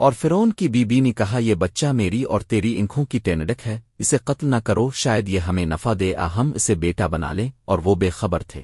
اور فرون کی بی بی نے کہا، یہ بچہ میری اور تیری انکھوں کی ٹینڈک ہے، اسے قتل نہ کرو، شاید یہ ہمیں نفع دے، آ ہم اسے بیٹا بنا لیں، اور وہ بے خبر تھے۔